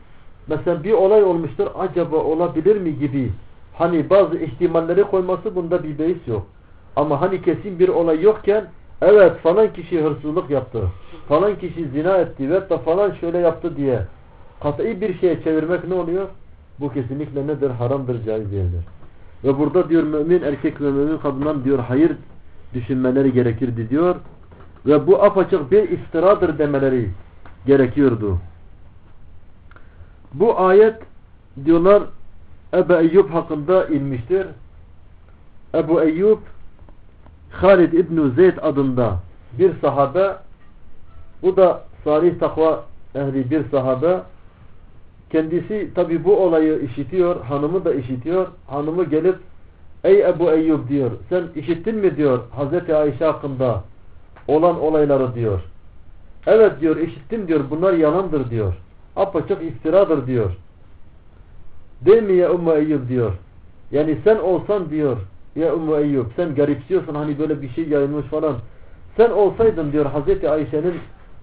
mesela bir olay olmuştur acaba olabilir mi gibi hani bazı ihtimalleri koyması bunda bir beis yok. Ama hani kesin bir olay yokken evet falan kişi hırsızlık yaptı. Falan kişi zina etti ve da falan şöyle yaptı diye kat'i bir şeye çevirmek ne oluyor? Bu kesinlikle nedir? Haramdır, caiz değildir. Ve burada diyor mümin erkek ve mümin kadından diyor hayır düşünmeleri gerekirdi diyor. Ve bu apaçık bir iftiradır demeleri gerekiyordu. Bu ayet diyorlar Ebu Eyyub hakkında inmiştir. Ebu Eyyub Halid İbn Zeyd adında bir sahabe bu da salih takva ehli bir sahabe. Kendisi tabi bu olayı işitiyor hanımı da işitiyor. Hanımı gelip ey Ebu Eyyub diyor. Sen işittin mi? diyor. Hazreti Ayşe hakkında olan olayları diyor. Evet diyor işittim diyor. Bunlar yalandır diyor. Apaçık iftiradır diyor. Değil mi ya Ümmü Eyyub? diyor. Yani sen olsan diyor ya Ümmü Eyyub sen garipsiyorsun hani böyle bir şey yayılmış falan sen olsaydın diyor Hazreti Ayşe'nin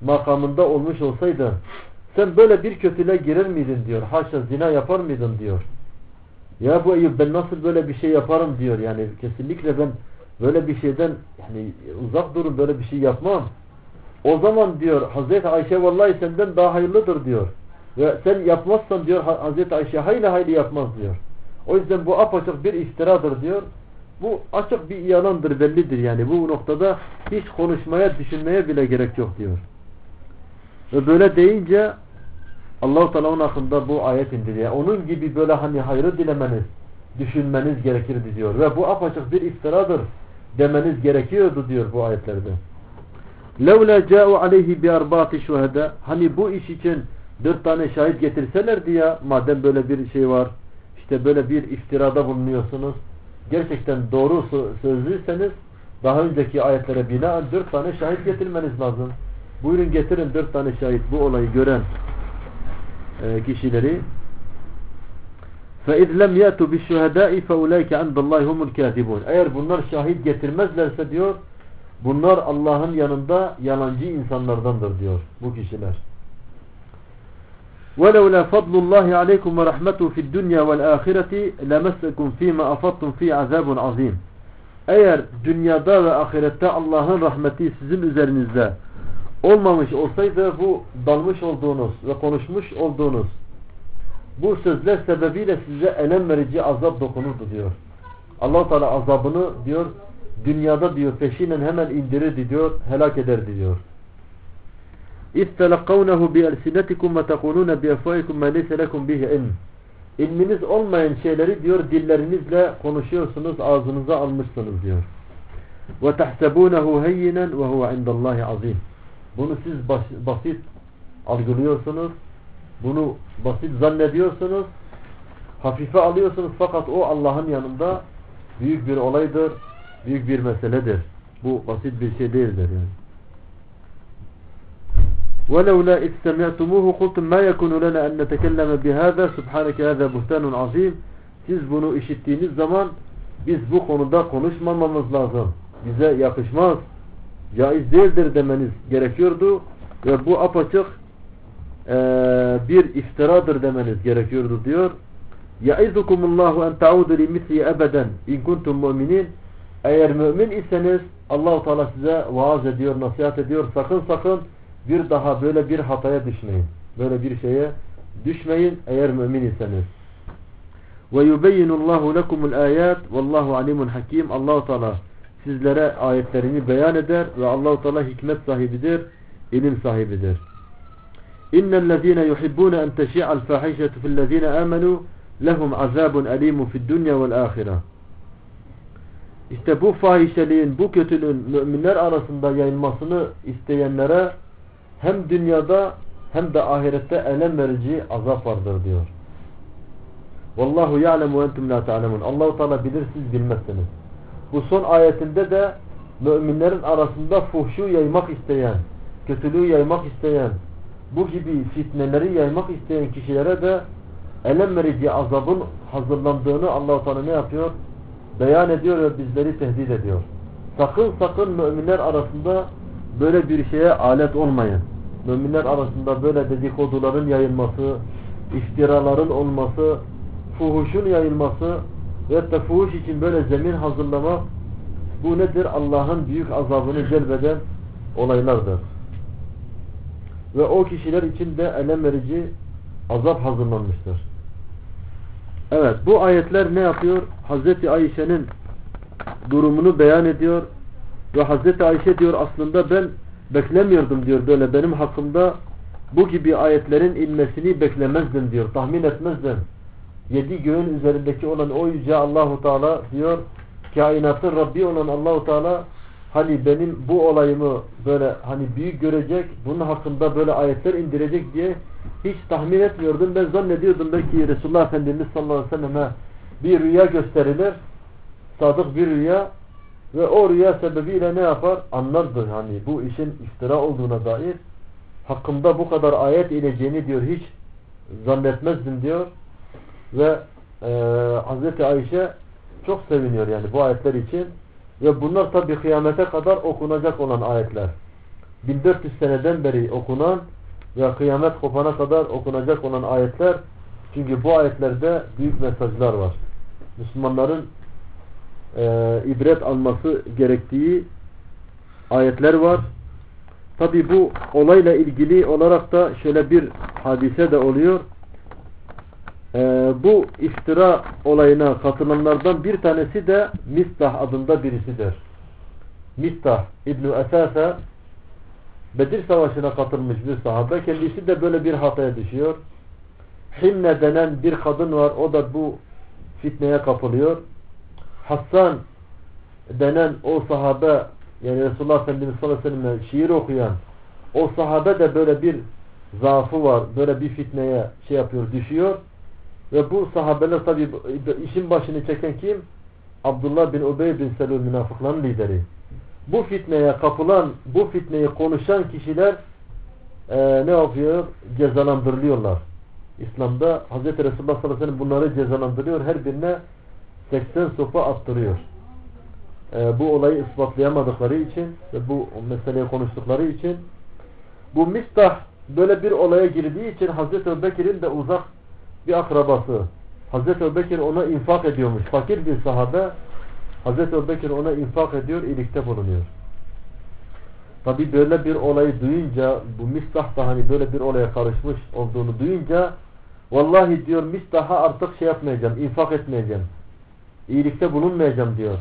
makamında olmuş olsaydın sen böyle bir kötüle girer miydin diyor. Haşa zina yapar mıydın diyor. Ya bu Eyüp ben nasıl böyle bir şey yaparım diyor. Yani kesinlikle ben böyle bir şeyden yani uzak durun böyle bir şey yapmam. O zaman diyor Hazreti Ayşe vallahi senden daha hayırlıdır diyor. Ve sen yapmazsan diyor Hazreti Ayşe hayli hayli yapmaz diyor. O yüzden bu apaçık bir iftiradır diyor. Bu açık bir yalandır bellidir yani. Bu noktada hiç konuşmaya düşünmeye bile gerek yok diyor. Ve böyle deyince Allah-u Teala onun hakkında bu ayet indiriyor. Onun gibi böyle hani hayrı dilemeniz, düşünmeniz gerekirdi diyor. Ve bu apaçık bir iftiradır demeniz gerekiyordu diyor bu ayetlerde. لَوْلَا جَاءُوا عَلَيْهِ بِأَرْبَاتِ شُهَدَى Hani bu iş için dört tane şahit getirselerdi ya madem böyle bir şey var işte böyle bir iftirada bulunuyorsunuz gerçekten doğru sözlüyseniz daha önceki ayetlere binaen dört tane şahit getirmeniz lazım. Buyurun getirin dört tane şahit bu olayı gören e, kişileri فَاِذْ لَمْ يَأْتُوا بِالشُّهَدَاءِ فَاُولَٰيكَ عَنْدَ اللّٰهِ هُمُ الْكَاذِبُونَ Eğer bunlar şahit getirmezlerse diyor Bunlar Allah'ın yanında yalancı insanlardandır diyor bu kişiler. وَلَوْلَا فَضْلُ اللّٰهِ عَلَيْكُمْ وَرَحْمَتُهُ فِي الدُّنْيَا وَالْآخِرَةِ لَمَسَّكُمْ ف۪ي مَا أَفَضْتُمْ ف۪ي عَذَابٌ عَظ۪يمٌ Eğer dünyada ve ahirette Allah'ın rahmeti sizin üzerinizde olmamış olsaydı bu dalmış olduğunuz ve konuşmuş olduğunuz bu sözler sebebiyle size elem verici azap dokunurdu diyor. allah Teala azabını diyor dünyada diyor peşinen hemen indirirdi diyor helak ederdi diyor. İstelakkavnehu bi'elsinetikum ve tekulune bi'efaikum me leyse lekum bihi ilm. İlminiz olmayan şeyleri diyor dillerinizle konuşuyorsunuz, ağzınıza almışsınız diyor. Ve tehsebunehu heyyinen ve huve indallahi azim. Bunu siz bas basit algılıyorsunuz. Bunu basit zannediyorsunuz. Hafife alıyorsunuz fakat o Allah'ın yanında büyük bir olaydır, büyük bir meseledir. Bu basit bir şey değildir yani. ولولا إذ سمعتموه قلتم ما يكون لنا أن نتكلم بهذا سبحانك هذا بهتان عظيم siz bunu işittiğiniz zaman biz bu konuda konuşmamamız lazım. Bize yakışmaz. Caiz değildir demeniz gerekiyordu ve bu apaçık e, bir iftiradır demeniz gerekiyordu diyor. Yaizukumullahu en taudu li misli ebeden in kuntum mu'minin eğer mümin iseniz Allahu Teala size vaaz ediyor, nasihat ediyor. Sakın sakın bir daha böyle bir hataya düşmeyin. Böyle bir şeye düşmeyin eğer mümin iseniz. Ve yubeyyinullahu lekumul ayat vallahu alimun hakim. Allahu Teala sizlere ayetlerini beyan eder ve Allahu Teala hikmet sahibidir, ilim sahibidir. İnnellezîne yuhibbûne en teşi'al fâhişetu fillezîne âmenû lehum azâbun alîmun fid dunya vel âhire. İşte bu fahişeliğin, bu kötülüğün müminler arasında yayılmasını isteyenlere hem dünyada hem de ahirette elem verici azap vardır diyor. Vallahu ya'lemu entum la ta'lemun. Allahu Teala bilir siz bilmezsiniz. Bu son ayetinde de müminlerin arasında fuhşu yaymak isteyen, kötülüğü yaymak isteyen, bu gibi fitneleri yaymak isteyen kişilere de elem verici azabın hazırlandığını Allah-u Teala ne yapıyor? Beyan ediyor ve bizleri tehdit ediyor. Sakın sakın müminler arasında böyle bir şeye alet olmayın. Müminler arasında böyle dedikoduların yayılması, iftiraların olması, fuhuşun yayılması ve de fuhuş için böyle zemin hazırlamak bu nedir? Allah'ın büyük azabını celbeden olaylardır. Ve o kişiler için de elem verici azap hazırlanmıştır. Evet bu ayetler ne yapıyor? Hazreti Ayşe'nin durumunu beyan ediyor ve Hazreti Ayşe diyor aslında ben beklemiyordum diyor böyle benim hakkımda bu gibi ayetlerin inmesini beklemezdim diyor. Tahmin etmezdim. Yedi göğün üzerindeki olan o yüce Allahu Teala diyor kainatın Rabbi olan Allahu Teala hani benim bu olayımı böyle hani büyük görecek bunun hakkında böyle ayetler indirecek diye hiç tahmin etmiyordum. Ben zannediyordum belki Resulullah Efendimiz sallallahu aleyhi ve selleme bir rüya gösterilir. Sadık bir rüya ve o rüya sebebiyle ne yapar? Anlardı hani bu işin iftira olduğuna dair. Hakkımda bu kadar ayet ineceğini diyor hiç zannetmezdim diyor. Ve e, Hazreti Ayşe çok seviniyor yani bu ayetler için. Ve bunlar tabi kıyamete kadar okunacak olan ayetler. 1400 seneden beri okunan ve kıyamet kopana kadar okunacak olan ayetler. Çünkü bu ayetlerde büyük mesajlar var. Müslümanların e, ibret alması gerektiği ayetler var. Tabi bu olayla ilgili olarak da şöyle bir hadise de oluyor. E, bu iftira olayına katılanlardan bir tanesi de Mistah adında birisidir. Mistah İbn-i Esase Bedir Savaşı'na katılmış bir sahabe. Kendisi de böyle bir hataya düşüyor. Himne denen bir kadın var. O da bu fitneye kapılıyor. Hassan denen o sahabe yani Resulullah Efendimiz sallallahu aleyhi ve sellem'e şiir okuyan o sahabe de böyle bir zaafı var. Böyle bir fitneye şey yapıyor, düşüyor. Ve bu sahabeler tabi işin başını çeken kim? Abdullah bin Ubey bin Selul münafıkların lideri. Bu fitneye kapılan, bu fitneyi konuşan kişiler e, ne yapıyor? Cezalandırılıyorlar. İslam'da Hz. Resulullah sallallahu aleyhi ve sellem bunları cezalandırıyor. Her birine 80 sopa attırıyor. e, bu olayı ispatlayamadıkları için ve bu meseleyi konuştukları için bu Mistah böyle bir olaya girdiği için Hazreti Ebubekir'in de uzak bir akrabası. Hazreti Ebubekir ona infak ediyormuş. Fakir bir sahabe Hazreti Ebubekir ona infak ediyor, iyilikte bulunuyor. Tabi böyle bir olayı duyunca bu Mistah da hani böyle bir olaya karışmış olduğunu duyunca vallahi diyor Mistah'a artık şey yapmayacağım, infak etmeyeceğim. İyilikte bulunmayacağım diyor.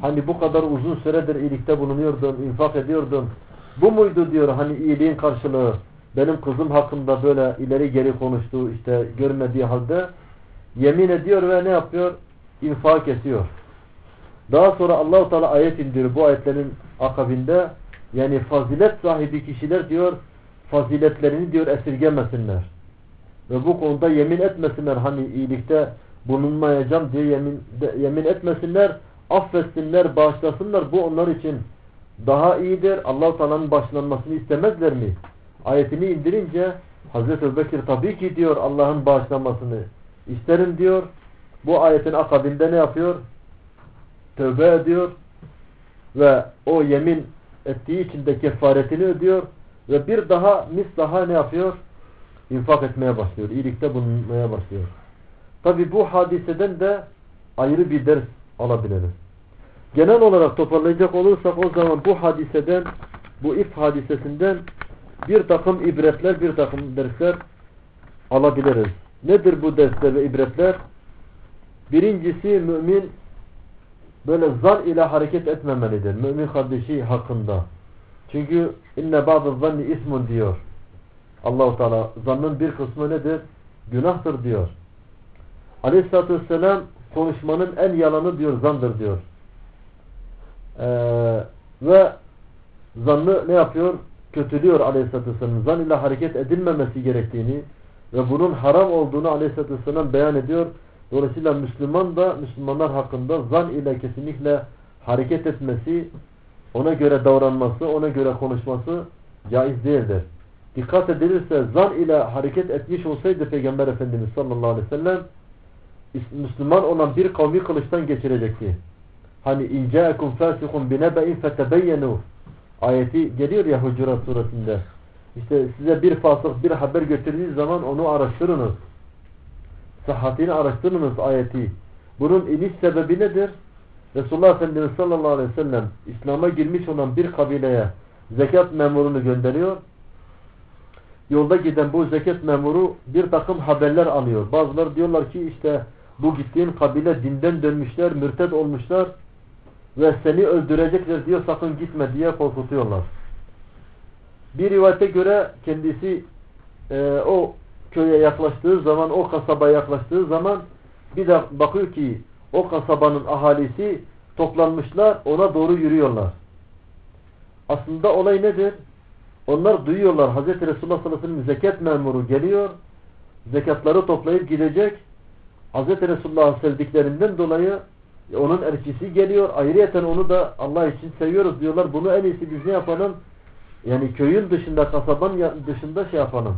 Hani bu kadar uzun süredir iyilikte bulunuyordum, infak ediyordum. Bu muydu diyor hani iyiliğin karşılığı. Benim kızım hakkında böyle ileri geri konuştuğu işte görmediği halde yemin ediyor ve ne yapıyor? İnfak kesiyor. Daha sonra Allahu Teala ayet indiriyor bu ayetlerin akabinde yani fazilet sahibi kişiler diyor faziletlerini diyor esirgemesinler. Ve bu konuda yemin etmesinler hani iyilikte bulunmayacağım diye yemin, de, yemin etmesinler. Affetsinler, bağışlasınlar. Bu onlar için daha iyidir. Allah-u Teala'nın bağışlanmasını istemezler mi? Ayetini indirince Hazreti Ebubekir tabii ki diyor Allah'ın bağışlanmasını isterim diyor. Bu ayetin akabinde ne yapıyor? Tövbe ediyor ve o yemin ettiği için de kefaretini ödüyor ve bir daha mis daha ne yapıyor? İnfak etmeye başlıyor. İyilikte bulunmaya başlıyor. Tabi bu hadiseden de ayrı bir ders alabiliriz. Genel olarak toparlayacak olursak o zaman bu hadiseden, bu if hadisesinden bir takım ibretler, bir takım dersler alabiliriz. Nedir bu dersler ve ibretler? Birincisi mümin böyle zan ile hareket etmemelidir. Mümin kardeşi hakkında. Çünkü inne bazı zanni ismun diyor. Allahu Teala zannın bir kısmı nedir? Günahtır diyor. Aleyhisselatü Vesselam konuşmanın en yalanı diyor zandır diyor. Ee, ve zannı ne yapıyor? Kötülüyor Aleyhisselatü Vesselam. Zan ile hareket edilmemesi gerektiğini ve bunun haram olduğunu Aleyhisselatü Vesselam beyan ediyor. Dolayısıyla Müslüman da Müslümanlar hakkında zan ile kesinlikle hareket etmesi, ona göre davranması, ona göre konuşması caiz değildir. Dikkat edilirse zan ile hareket etmiş olsaydı Peygamber Efendimiz sallallahu aleyhi ve sellem Müslüman olan bir kavmi kılıçtan geçirecekti. Hani incaekum fasikum binebe'in fetebeyyenu ayeti geliyor ya Hucurat suresinde. İşte size bir fasık bir haber götürdüğü zaman onu araştırınız. Sıhhatini araştırınız ayeti. Bunun iniş sebebi nedir? Resulullah Efendimiz sallallahu aleyhi ve sellem İslam'a girmiş olan bir kabileye zekat memurunu gönderiyor. Yolda giden bu zekat memuru bir takım haberler alıyor. Bazıları diyorlar ki işte bu gittiğin kabile dinden dönmüşler, mürted olmuşlar ve seni öldürecekler diyor sakın gitme diye korkutuyorlar. Bir rivayete göre kendisi e, o köye yaklaştığı zaman, o kasabaya yaklaştığı zaman bir de bakıyor ki o kasabanın ahalisi toplanmışlar, ona doğru yürüyorlar. Aslında olay nedir? Onlar duyuyorlar. Hz. Resulullah sallallahu aleyhi ve sellem zekat memuru geliyor. Zekatları toplayıp gidecek. Hz. Resulullah'ı sevdiklerinden dolayı onun elçisi geliyor. Ayrıyeten onu da Allah için seviyoruz diyorlar. Bunu en iyisi biz ne yapalım? Yani köyün dışında, kasabanın dışında şey yapalım.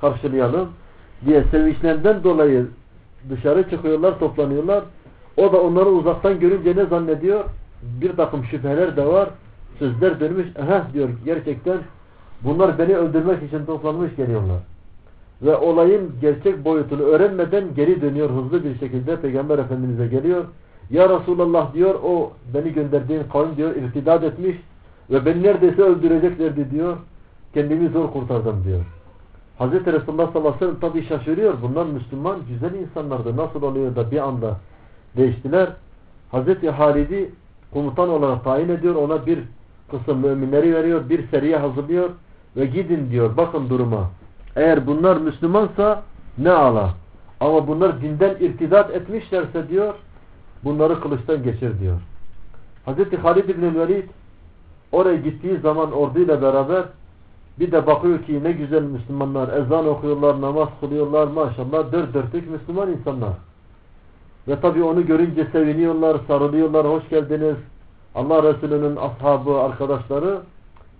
Karşılayalım diye sevinçlerinden dolayı dışarı çıkıyorlar, toplanıyorlar. O da onları uzaktan görünce ne zannediyor? Bir takım şüpheler de var. Sözler dönmüş. Aha diyor gerçekten bunlar beni öldürmek için toplanmış geliyorlar. Ve olayın gerçek boyutunu öğrenmeden geri dönüyor hızlı bir şekilde Peygamber Efendimiz'e geliyor. Ya Resulallah diyor o beni gönderdiğin kavim diyor irtidat etmiş ve beni neredeyse öldüreceklerdi diyor. Kendimi zor kurtardım diyor. Hazreti Resulullah sallallahu aleyhi ve sellem tabi şaşırıyor. Bunlar Müslüman güzel insanlardı. Nasıl oluyor da bir anda değiştiler. Hazreti Halid'i komutan olarak tayin ediyor. Ona bir kısım müminleri veriyor. Bir seriye hazırlıyor. Ve gidin diyor. Bakın duruma. Eğer bunlar Müslümansa ne ala. Ama bunlar dinden irtidat etmişlerse diyor bunları kılıçtan geçir diyor. Hazreti Halid İbni Velid oraya gittiği zaman orduyla beraber bir de bakıyor ki ne güzel Müslümanlar ezan okuyorlar, namaz kılıyorlar maşallah dört dörtlük Müslüman insanlar. Ve tabi onu görünce seviniyorlar, sarılıyorlar, hoş geldiniz. Allah Resulü'nün ashabı, arkadaşları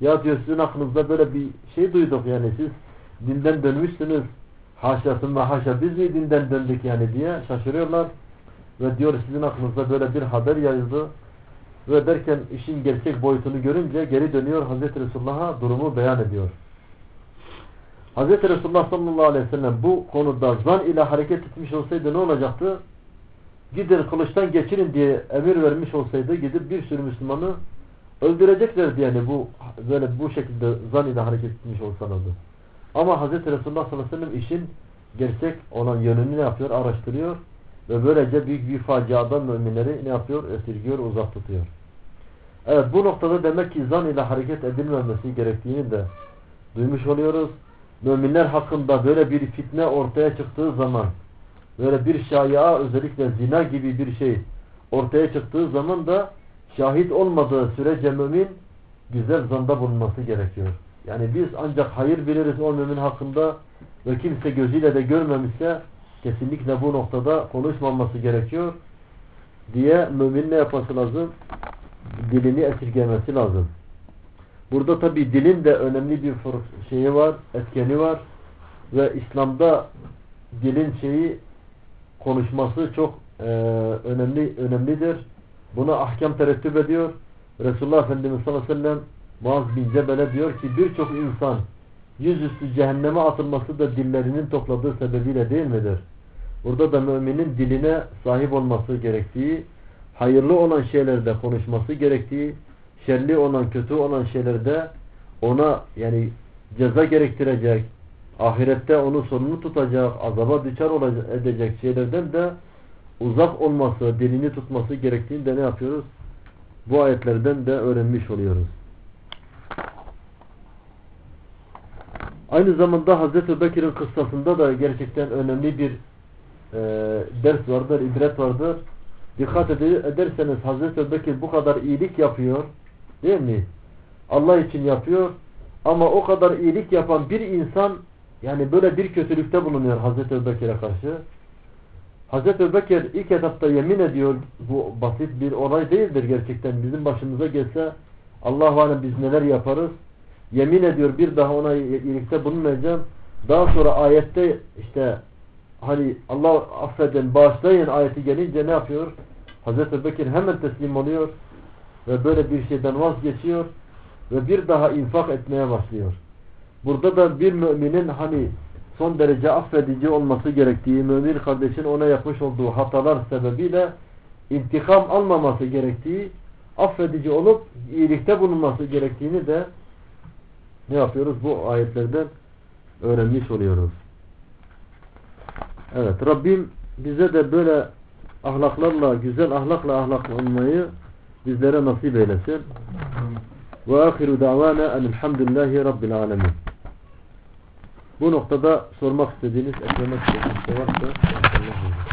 ya diyor sizin aklınızda böyle bir şey duyduk yani siz dinden dönmüşsünüz. Haşa ve haşa biz mi dinden döndük yani diye şaşırıyorlar. Ve diyor sizin aklınızda böyle bir haber yayıldı. ve derken işin gerçek boyutunu görünce geri dönüyor Hazreti Resulullah'a durumu beyan ediyor. Hazreti Resulullah sallallahu aleyhi ve sellem bu konuda zan ile hareket etmiş olsaydı ne olacaktı? Gidin kılıçtan geçirin diye emir vermiş olsaydı gidip bir sürü Müslümanı öldüreceklerdi yani bu böyle bu şekilde zan ile hareket etmiş olsalardı. Ama Hz. Resulullah sallallahu aleyhi ve sellem işin gerçek olan yönünü ne yapıyor? Araştırıyor ve böylece büyük bir faciadan müminleri ne yapıyor? Esirgiyor, uzak tutuyor. Evet bu noktada demek ki zan ile hareket edilmemesi gerektiğini de duymuş oluyoruz. Müminler hakkında böyle bir fitne ortaya çıktığı zaman böyle bir şaya özellikle zina gibi bir şey ortaya çıktığı zaman da şahit olmadığı sürece mümin güzel zanda bulunması gerekiyor. Yani biz ancak hayır biliriz o mümin hakkında ve kimse gözüyle de görmemişse kesinlikle bu noktada konuşmaması gerekiyor diye mümin ne yapması lazım? Dilini esirgemesi lazım. Burada tabi dilin de önemli bir şeyi var, etkeni var ve İslam'da dilin şeyi konuşması çok e, önemli önemlidir. Buna ahkam terettüp ediyor. Resulullah Efendimiz sallallahu aleyhi ve sellem Muaz bin Cebel'e diyor ki birçok insan yüzüstü cehenneme atılması da dillerinin topladığı sebebiyle değil midir? Burada da müminin diline sahip olması gerektiği, hayırlı olan şeylerde konuşması gerektiği, şerli olan, kötü olan şeylerde ona yani ceza gerektirecek, ahirette onu sorumlu tutacak, azaba düçar olacak, edecek şeylerden de uzak olması, dilini tutması gerektiğini de ne yapıyoruz? Bu ayetlerden de öğrenmiş oluyoruz. Aynı zamanda Hazreti Bekir'in kıssasında da gerçekten önemli bir e, ders vardır, ibret vardır. Dikkat ederseniz Hazreti Bekir bu kadar iyilik yapıyor. Değil mi? Allah için yapıyor. Ama o kadar iyilik yapan bir insan yani böyle bir kötülükte bulunuyor Hazreti Bekir'e karşı. Hazreti Bekir ilk etapta yemin ediyor bu basit bir olay değildir gerçekten. Bizim başımıza gelse Allah alem biz neler yaparız. Yemin ediyor bir daha ona iyilikte bulunmayacağım. Daha sonra ayette işte hani Allah affedin bağışlayın ayeti gelince ne yapıyor? Hazreti Bekir hemen teslim oluyor ve böyle bir şeyden vazgeçiyor ve bir daha infak etmeye başlıyor. Burada da bir müminin hani son derece affedici olması gerektiği, mümin kardeşin ona yapmış olduğu hatalar sebebiyle intikam almaması gerektiği, affedici olup iyilikte bulunması gerektiğini de ne yapıyoruz? Bu ayetlerden öğrenmiş oluyoruz. Evet Rabbim bize de böyle ahlaklarla, güzel ahlakla ahlaklanmayı bizlere nasip eylesin. Ve ahiru davana enilhamdülillahi rabbil alemin. Bu noktada sormak istediğiniz, eklemek istediğiniz şey varsa